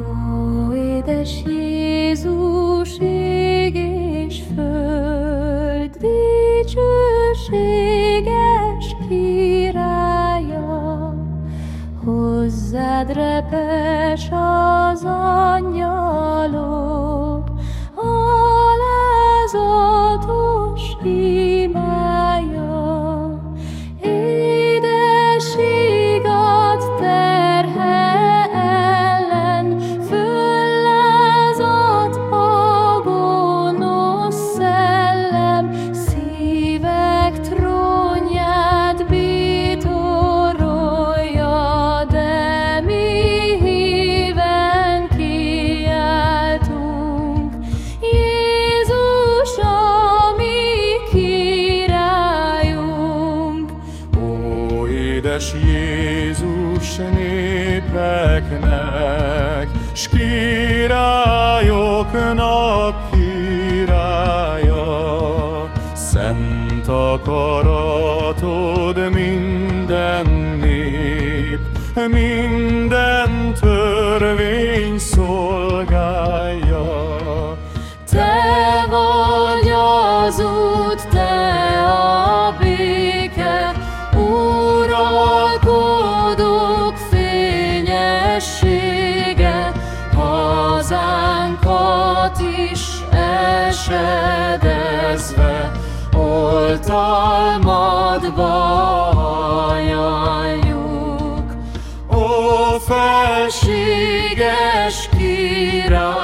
Ó, édes Jézus, ég és föld, dicsőséges királya, hozzád repes az angyalok. Édes Jézus népeknek, s királyoknak királya, szent akaratod minden nép, minden törvény szolgálja. Te vagy az út, is esedezve, oltalmadba ajánljuk. Ó, felséges király,